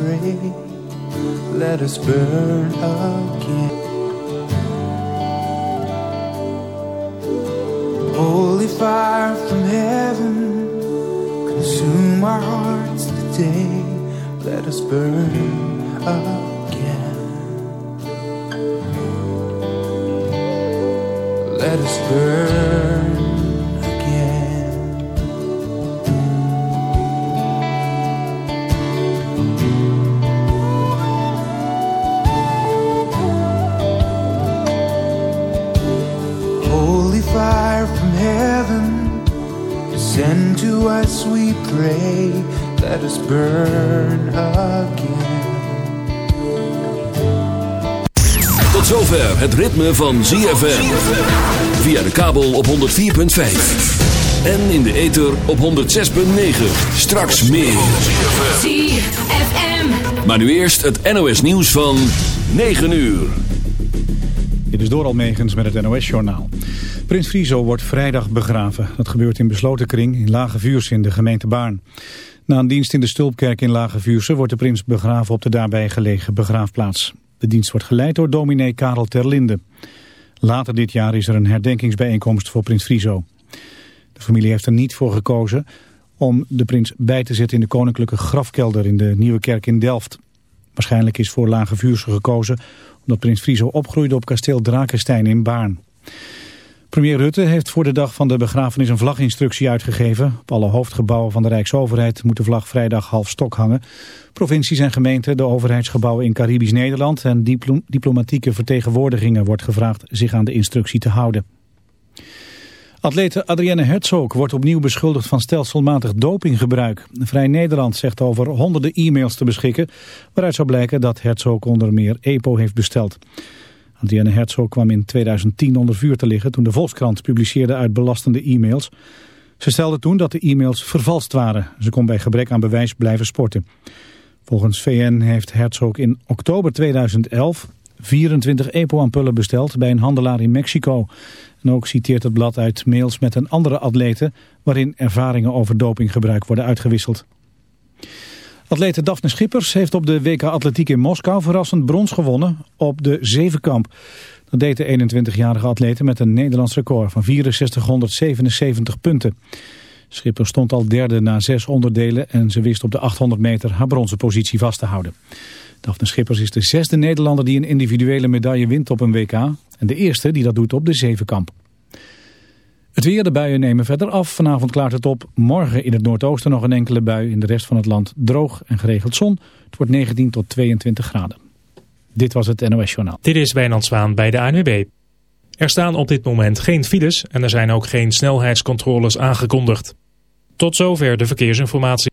pray. Let us burn again. Holy fire from heaven, consume our hearts today. Let us burn again. Let us burn descend to us, we pray. Let us burn again. Tot zover het ritme van ZFM. Via de kabel op 104.5. En in de ether op 106.9. Straks meer. ZFM. Maar nu eerst het NOS nieuws van 9 uur. Dit is Doral Megens met het NOS-journaal. Prins Friso wordt vrijdag begraven. Dat gebeurt in besloten kring in Lage Vuurs in de gemeente Baarn. Na een dienst in de Stulpkerk in Lage Vuurse wordt de prins begraven op de daarbij gelegen begraafplaats. De dienst wordt geleid door dominee Karel Terlinde. Later dit jaar is er een herdenkingsbijeenkomst voor prins Friso. De familie heeft er niet voor gekozen om de prins bij te zetten in de koninklijke grafkelder in de Nieuwe Kerk in Delft. Waarschijnlijk is voor Lage Vuurse gekozen omdat prins Friso opgroeide op kasteel Drakenstein in Baarn. Premier Rutte heeft voor de dag van de begrafenis een vlaginstructie uitgegeven. Op alle hoofdgebouwen van de Rijksoverheid moet de vlag vrijdag half stok hangen. Provincies en gemeenten, de overheidsgebouwen in Caribisch Nederland en diplo diplomatieke vertegenwoordigingen wordt gevraagd zich aan de instructie te houden. Atlete Adrienne Herzog wordt opnieuw beschuldigd van stelselmatig dopinggebruik. Vrij Nederland zegt over honderden e-mails te beschikken... waaruit zou blijken dat Herzog onder meer EPO heeft besteld. Adrienne Herzog kwam in 2010 onder vuur te liggen... toen de Volkskrant publiceerde uit belastende e-mails. Ze stelde toen dat de e-mails vervalst waren. Ze kon bij gebrek aan bewijs blijven sporten. Volgens VN heeft Herzog in oktober 2011 24 EPO-ampullen besteld bij een handelaar in Mexico. En ook citeert het blad uit mails met een andere atlete... waarin ervaringen over dopinggebruik worden uitgewisseld. Atlete Daphne Schippers heeft op de WK Atletiek in Moskou verrassend brons gewonnen op de zevenkamp. Dat deed de 21-jarige atlete met een Nederlands record van 6477 punten. Schippers stond al derde na zes onderdelen en ze wist op de 800 meter haar bronzen positie vast te houden. Daphne Schippers is de zesde Nederlander die een individuele medaille wint op een WK. En de eerste die dat doet op de zevenkamp. Het weer, de buien nemen verder af. Vanavond klaart het op. Morgen in het noordoosten nog een enkele bui. In de rest van het land droog en geregeld zon. Het wordt 19 tot 22 graden. Dit was het NOS Journaal. Dit is Wijnand Zwaan bij de ANWB. Er staan op dit moment geen files en er zijn ook geen snelheidscontroles aangekondigd. Tot zover de verkeersinformatie.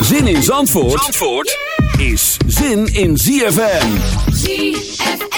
Zin in Zandvoort, Zandvoort is zin in ZFM. ZFM.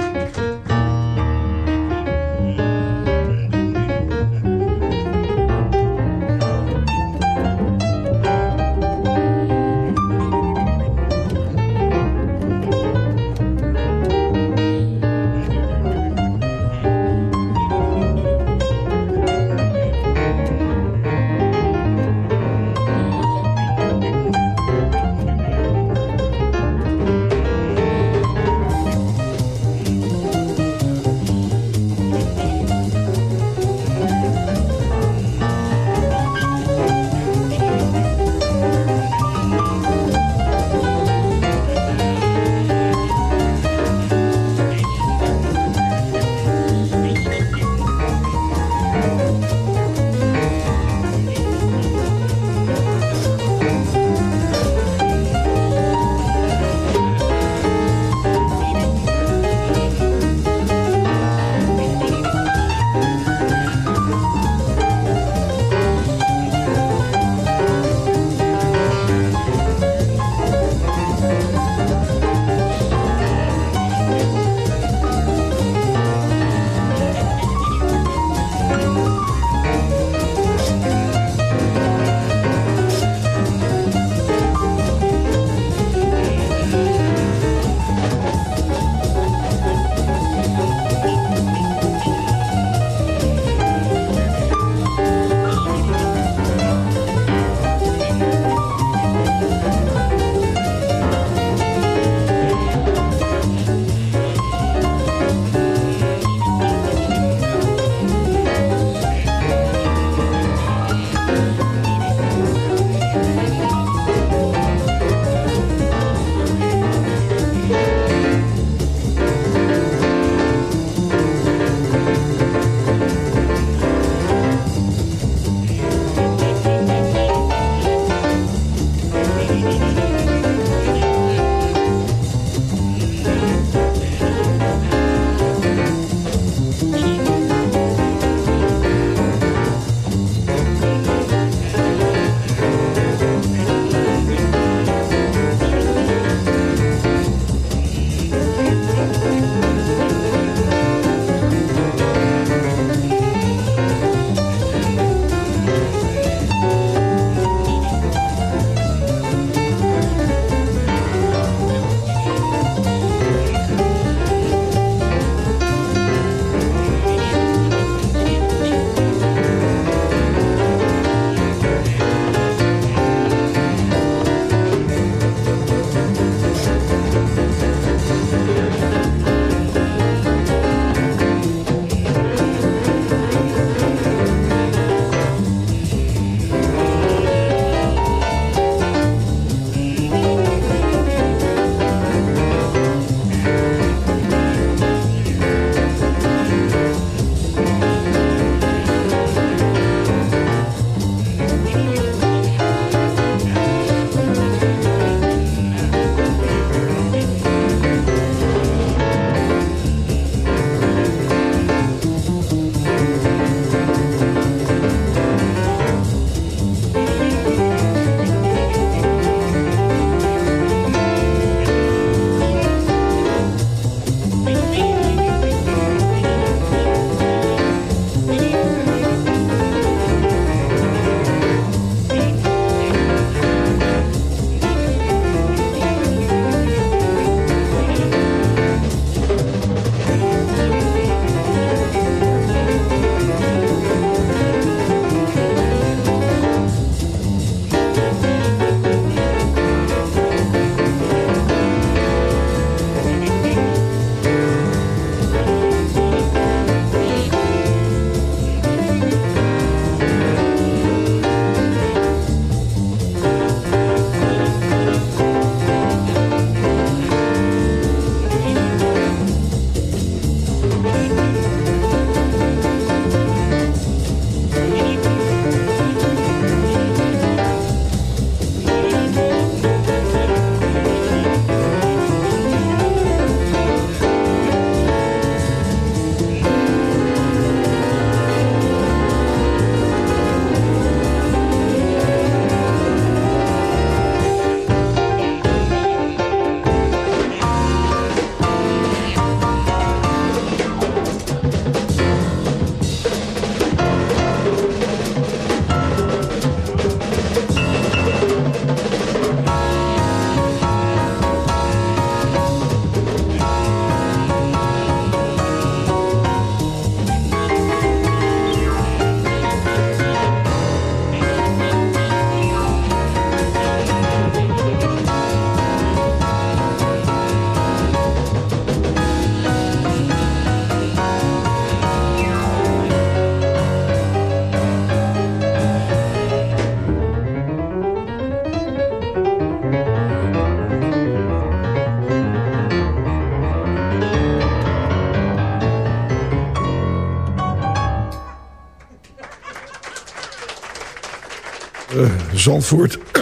Zandvoort.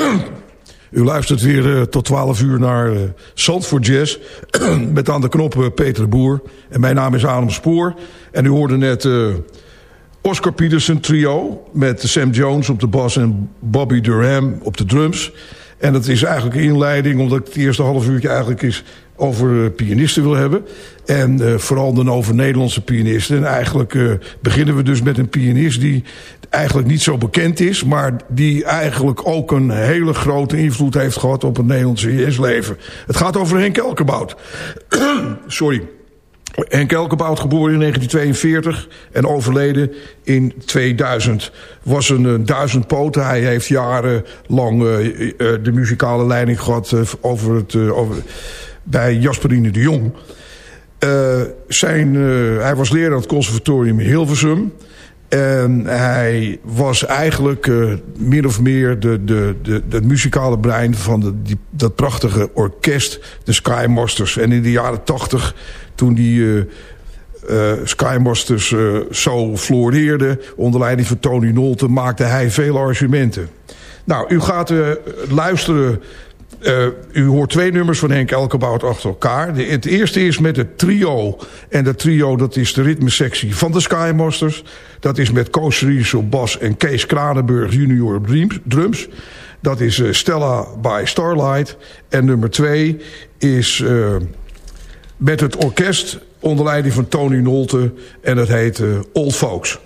U luistert weer uh, tot 12 uur naar uh, Zandvoort Jazz. met aan de knoppen Peter de Boer. En mijn naam is Adam Spoor. En u hoorde net Oscar Peterson trio. Met Sam Jones op de bas en Bobby Durham op de drums. En dat is eigenlijk een inleiding, omdat het eerste half uurtje eigenlijk is over pianisten wil hebben. En uh, vooral dan over Nederlandse pianisten. En eigenlijk uh, beginnen we dus met een pianist die eigenlijk niet zo bekend is... maar die eigenlijk ook een hele grote invloed heeft gehad op het Nederlandse jazzleven. Het gaat over Henk Elkenbout. Sorry. Henk Elkenbout, geboren in 1942 en overleden in 2000. Was een, een duizendpoot. Hij heeft jarenlang uh, de muzikale leiding gehad over het, over, bij Jasperine de Jong. zijn, hij was leraar aan het conservatorium in Hilversum... En hij was eigenlijk uh, min of meer de, de, de, de muzikale brein van de, die, dat prachtige orkest, de Skymasters. En in de jaren tachtig, toen die uh, Skymasters zo floreerden... onder leiding van Tony Nolte, maakte hij veel arrangementen. Nou, u gaat luisteren uh, u hoort twee nummers van Henk Elkebout achter elkaar. De, het eerste is met het trio. En dat trio dat is de ritmesectie van de Skymasters. Dat is met Koos Ries op bas en Kees Kranenburg junior op drums. Dat is uh, Stella by Starlight. En nummer twee is uh, met het orkest onder leiding van Tony Nolte. En dat heet Old Folks.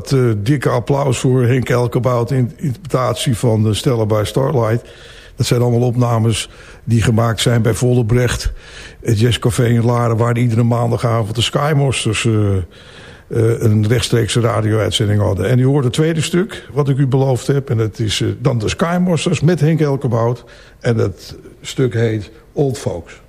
Dat uh, dikke applaus voor Henk Elkebout... in interpretatie van de Stella by Starlight. Dat zijn allemaal opnames die gemaakt zijn bij Vollebrecht... het Jazzcafé in Laren... waar iedere maandagavond de Skymosters... Uh, een rechtstreekse radio-uitzending hadden. En u hoort het tweede stuk, wat ik u beloofd heb. En dat is dan de Skymosters met Henk Elkebout. En dat stuk heet Old Folks.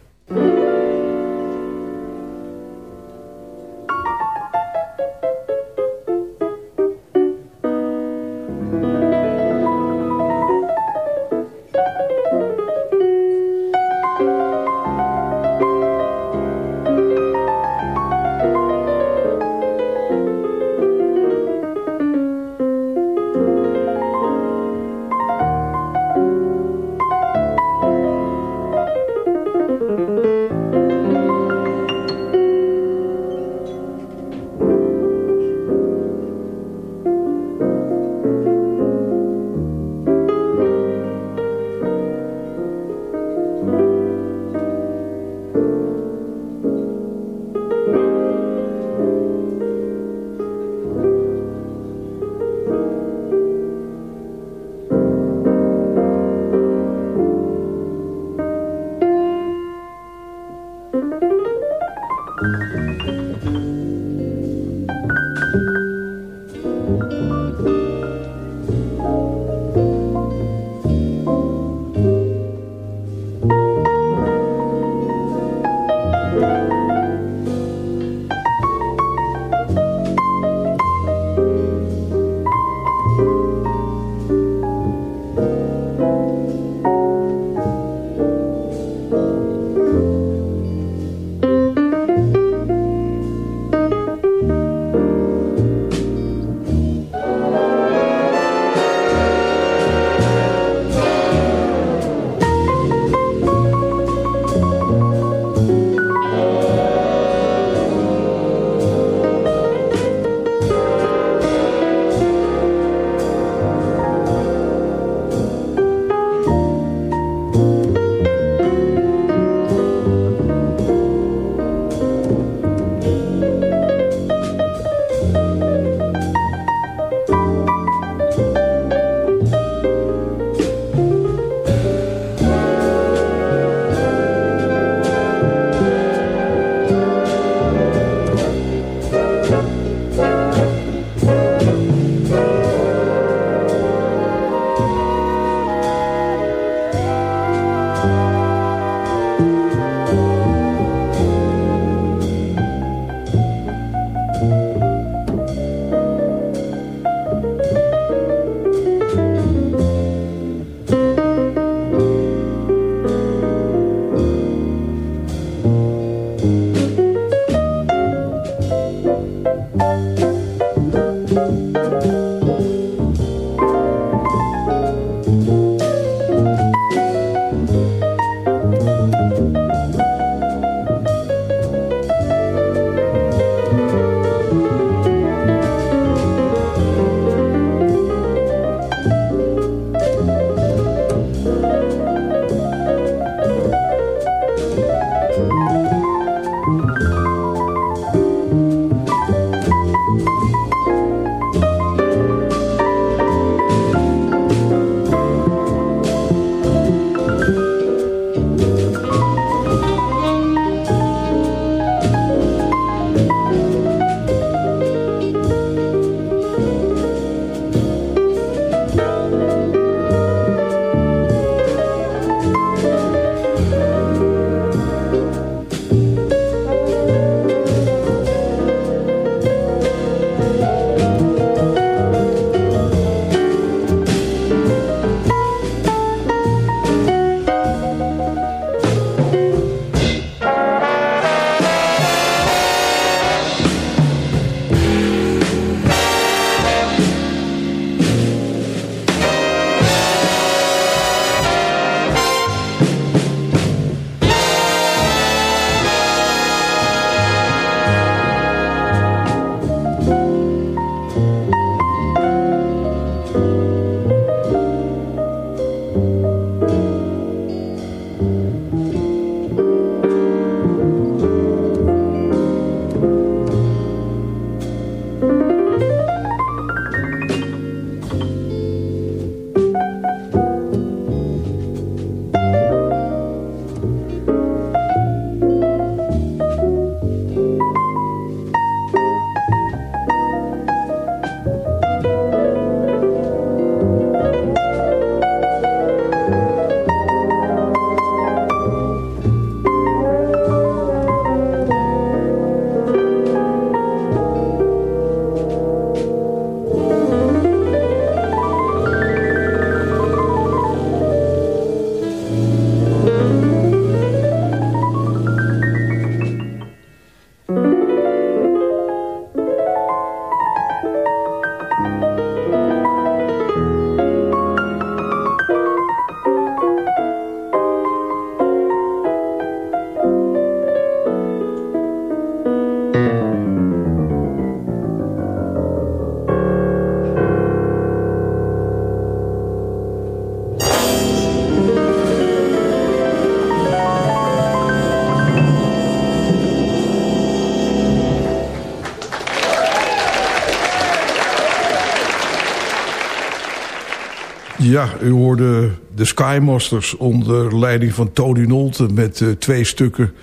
Ja, u hoorde de Skymasters onder leiding van Tony Nolte... met uh, twee stukken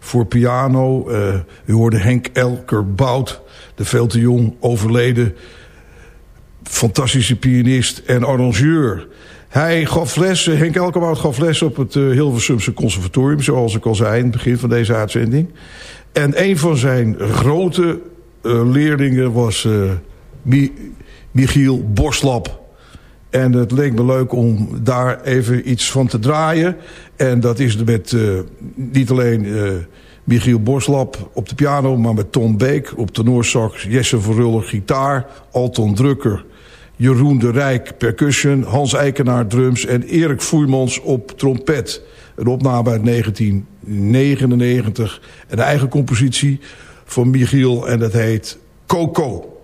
voor piano. Uh, u hoorde Henk Elker Bout, de veel te jong overleden... fantastische pianist en arrangeur. Hij gaf lessen, Henk Elkerbout gaf les op het uh, Hilversumse conservatorium... zoals ik al zei in het begin van deze uitzending. En een van zijn grote leerlingen was Mi Michiel Borslap... En het leek me leuk om daar even iets van te draaien. En dat is met uh, niet alleen uh, Michiel Borslap op de piano... maar met Tom Beek op tenorsax, Jesse Verruller gitaar... Alton Drukker, Jeroen de Rijk percussion... Hans Eikenaar drums en Erik Voermans op trompet. Een opname uit 1999. Een eigen compositie van Michiel en dat heet Coco.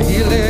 he lives.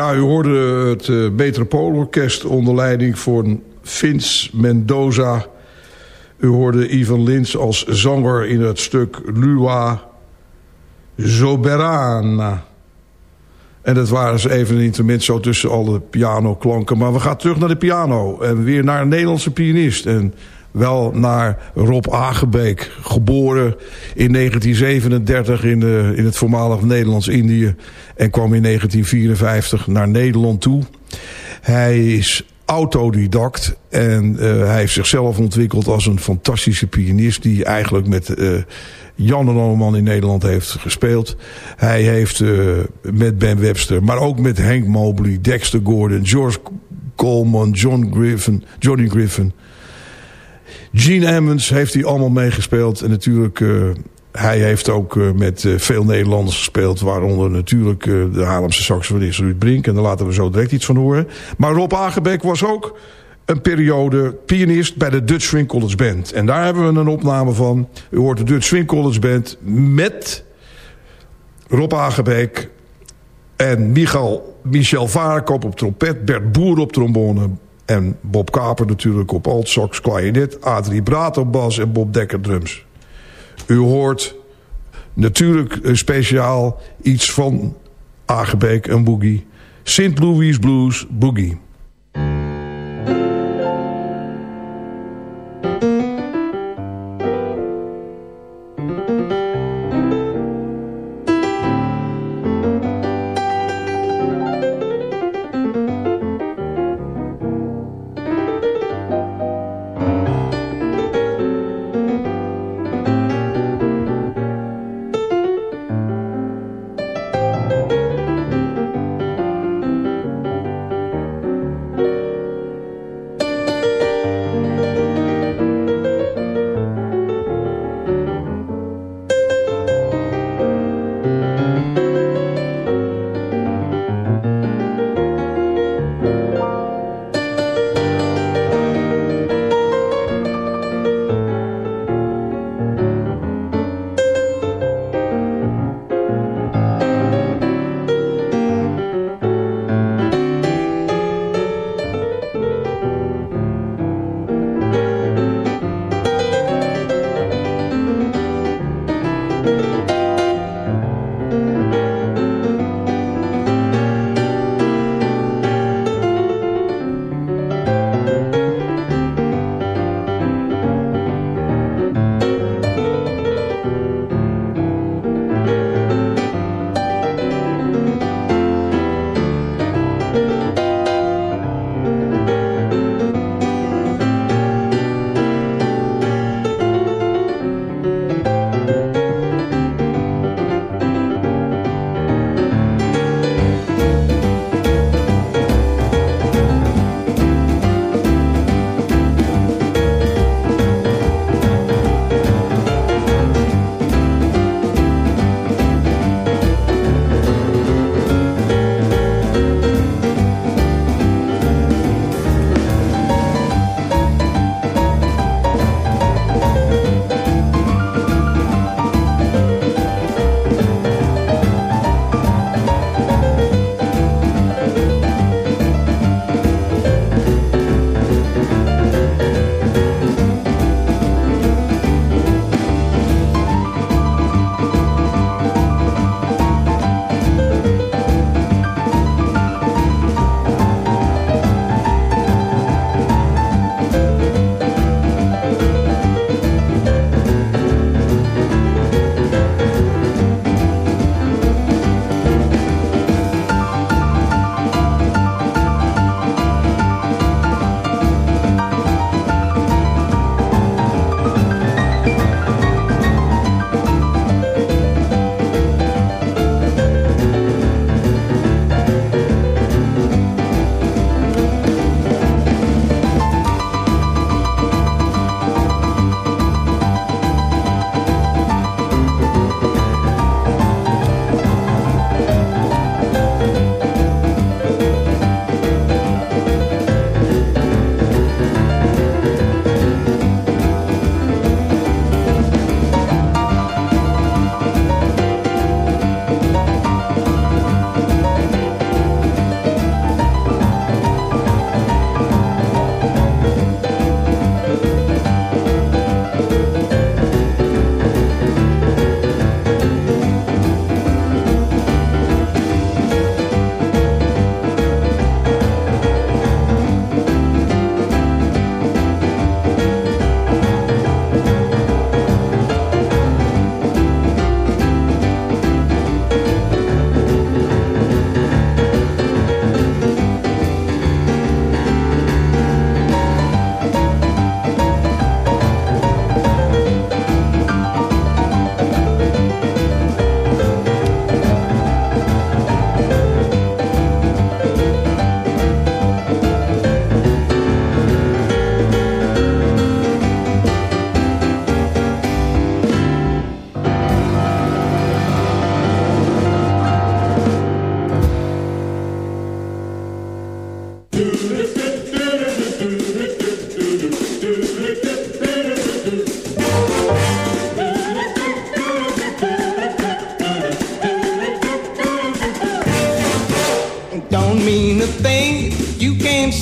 Ja, u hoorde het uh, onder leiding van Vince Mendoza. U hoorde Ivan Lins als zanger in het stuk Lua Soberana. En dat waren even een intermezzo tussen alle pianoklanken. Maar we gaan terug naar de piano. En weer naar een Nederlandse pianist. En wel naar Rob Agebeek. Geboren in 1937 in, in het voormalig Nederlands-Indië. En kwam in 1954 naar Nederland toe. Hij is autodidact. En uh, hij heeft zichzelf ontwikkeld als een fantastische pianist... die eigenlijk met uh, Jan en Alleman in Nederland heeft gespeeld. Hij heeft uh, met Ben Webster, maar ook met Hank Mobley... Dexter Gordon, George Coleman, John Griffin, Johnny Griffin... Gene Emmons heeft hij allemaal meegespeeld. En natuurlijk, uh, hij heeft ook uh, met uh, veel Nederlanders gespeeld. Waaronder natuurlijk de Haarlemse saxofonist Ruud Brink. En daar laten we zo direct iets van horen. Maar Rob Agebeek was ook een periode pianist bij de Dutch Swing College Band. En daar hebben we een opname van. U hoort de Dutch Swing College Band met Rob Agebeek... en Michal, Michel Varenkop op trompet, Bert Boer op trombone... En Bob Kaper natuurlijk op alt sax, klarinet. Adrie Braat op bas en Bob Dekker drums. U hoort natuurlijk speciaal iets van Agebeek en Boogie. St. Louis Blues Boogie.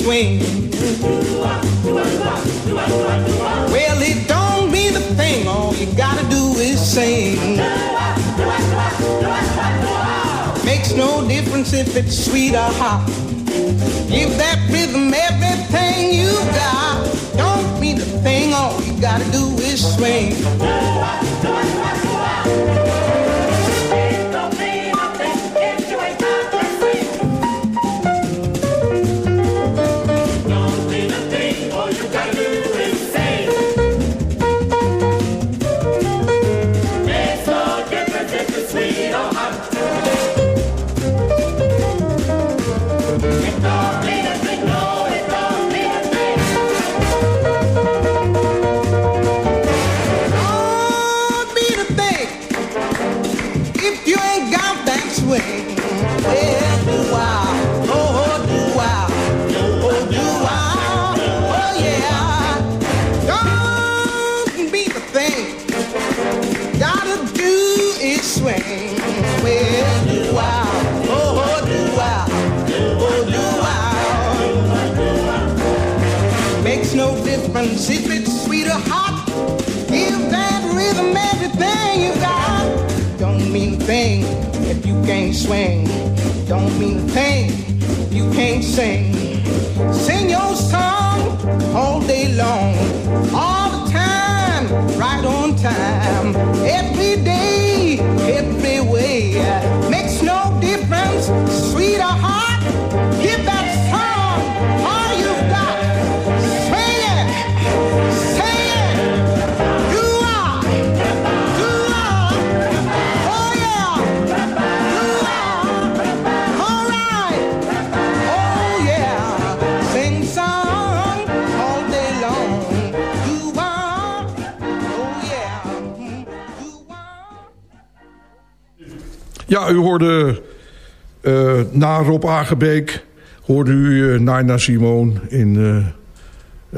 Swing. Well, it don't mean a thing. All you gotta do is sing. Makes no difference if it's sweet or hot. Give that rhythm everything you got. Don't mean a thing. All you gotta do is swing. Can't swing. Don't mean a thing you can't sing. Sing your song all day long, all the time, right on time. Every day, Ja, u hoorde eh na Rob Agebeek... hoorde u uh, Naina Simone in eh,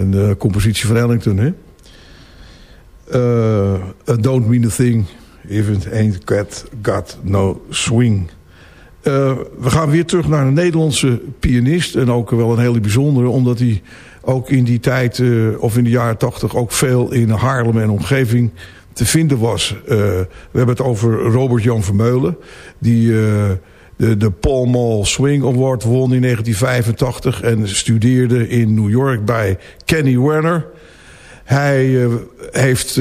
een eh, compositie van Ellington. Hè? Eh, don't mean a thing if it ain't got, got no swing. Eh, we gaan weer terug naar een Nederlandse pianist. En ook wel een hele bijzondere. Omdat hij ook in die tijd, eh, of in de jaren tachtig... ook veel in Haarlem en omgeving te vinden was. Eh, we hebben het over Robert Jan Vermeulen. Die eh, de, de Paul Mall Swing Award won in 1985. En studeerde in New York bij Kenny Werner. Hij, eh, heeft,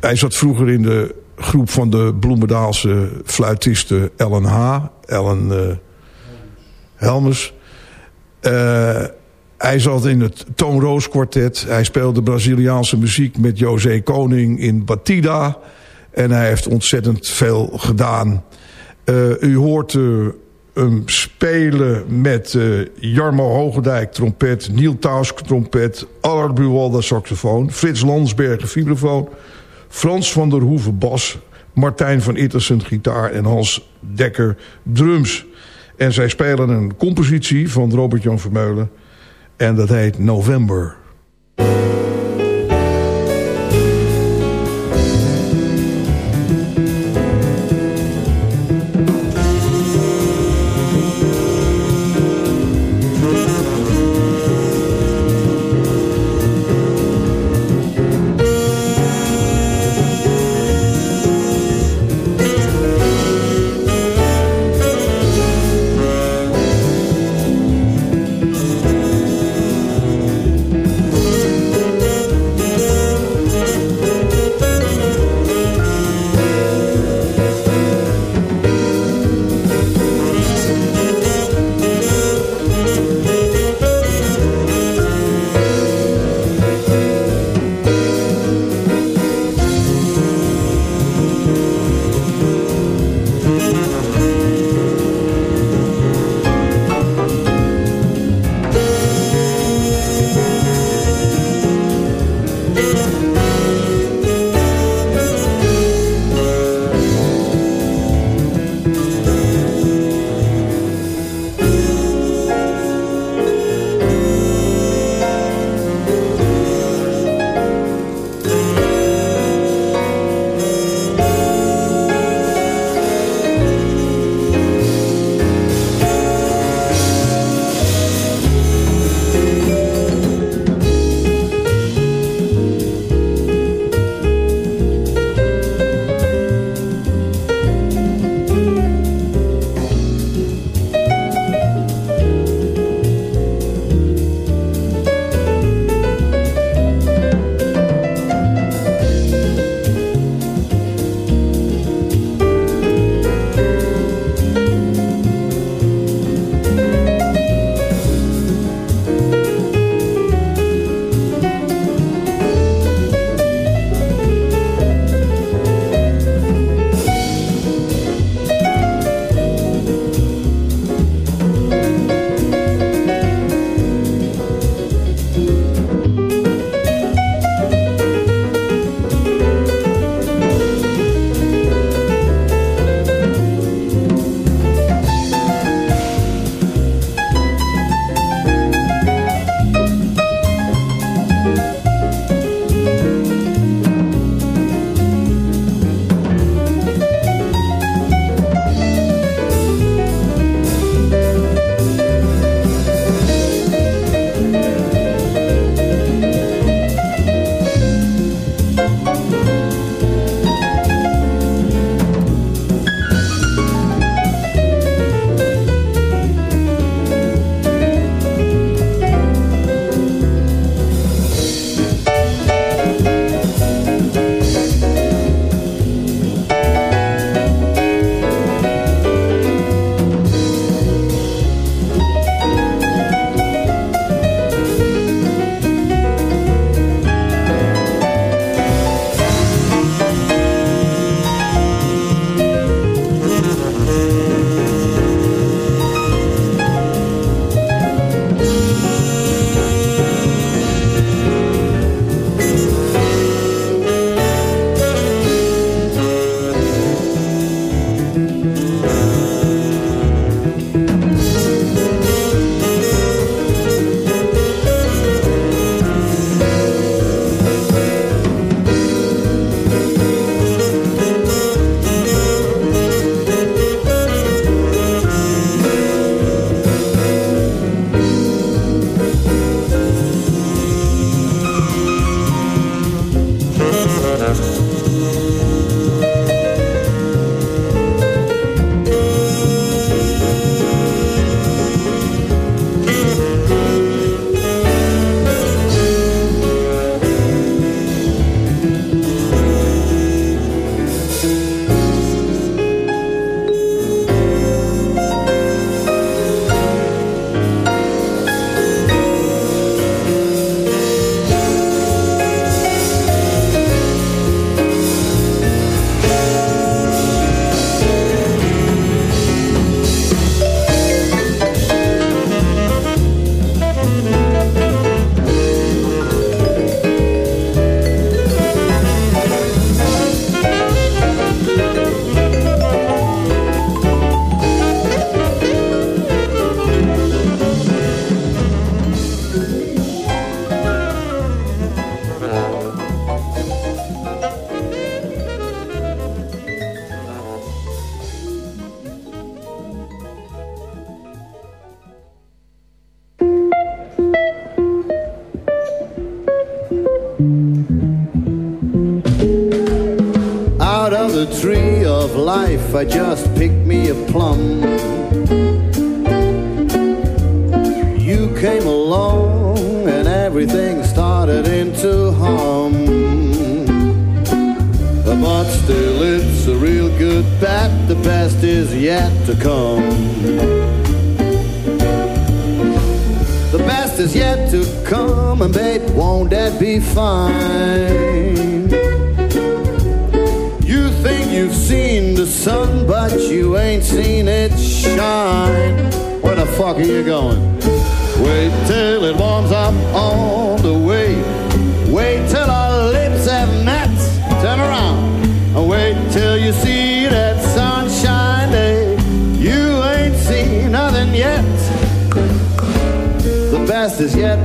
hij zat vroeger in de groep van de Bloemendaalse fluitiste Ellen H. Ellen Helmers. Hij zat in het Toon Roos kwartet. Hij speelde Braziliaanse muziek met José Koning in Batida. En hij heeft ontzettend veel gedaan. Eh, u hoort eh, hem spelen met eh, Jarmo Hogendijk trompet, Niel Tausk trompet, Allard Buwalda saxofoon, Frits Landsbergen vibrafoon, Frans van der Hoeven bas, Martijn van Ittersen gitaar en Hans Dekker drums. En zij spelen een compositie van Robert-Jan Vermeulen en dat heet November.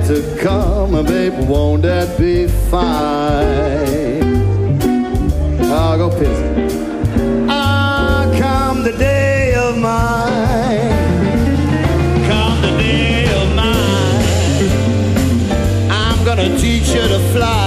To come, and babe, won't that be fine? I'll go piss. Ah, come the day of mine. Come the day of mine. I'm gonna teach you to fly.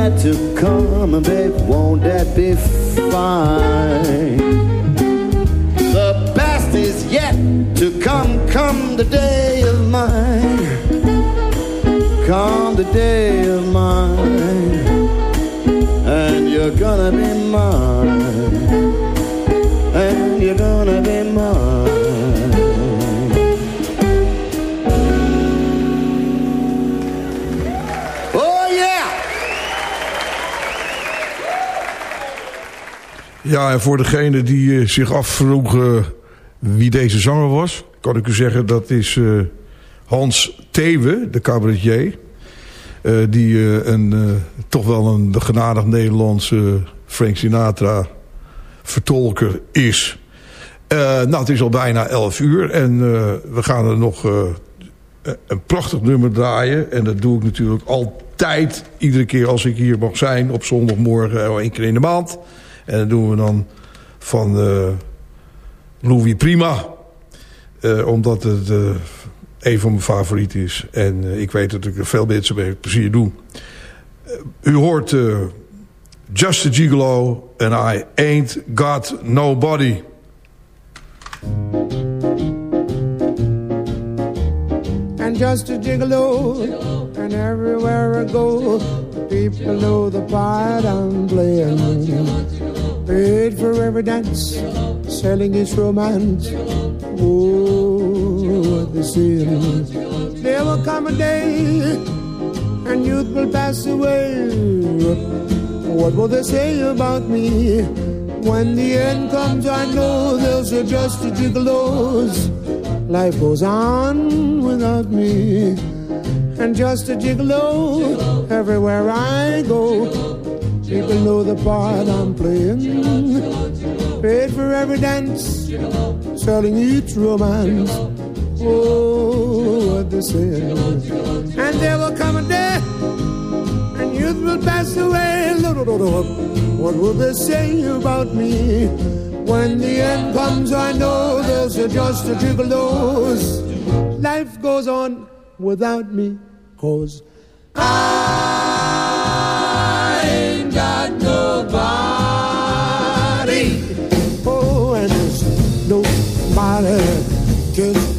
Yet to come, and babe, won't that be fine? The best is yet to come, come the day of mine. Come the day of mine. And you're gonna be mine. And you're gonna be Ja, en voor degene die eh, zich afvroegen wie deze zanger was... kan ik u zeggen dat is eh, Hans Thewe, de cabaretier... eh, die een, toch wel een begenadigd Nederlandse Frank Sinatra vertolker is. Nou, het is al bijna 11 uur en we gaan er nog een prachtig nummer draaien. En dat doe ik natuurlijk altijd, iedere keer als ik hier mag zijn... op zondagmorgen, één keer in de maand. En dat doen we dan van eh, Louis Prima. Eh, omdat het eh, een van mijn favorieten is. En ik weet dat ik er veel mensen mee plezier doe. U hoort Just a Gigolo and I Ain't Got Nobody. and just a gigolo. And everywhere I go, people know the part I'm playing. Paid for every dance, selling his romance. Oh, they saying. There will come a day, and youth will pass away. What will they say about me? When the end comes, I know they'll say just a gigolos. Life goes on without me. And just a gigolo everywhere I go. People know the part I'm playing. Paid for every dance, selling each romance. Oh, what they say. And there will come a day, and youth will pass away. What will they say about me? When the end comes, I know there's just a gigolos. Life goes on without me, cause I nobody just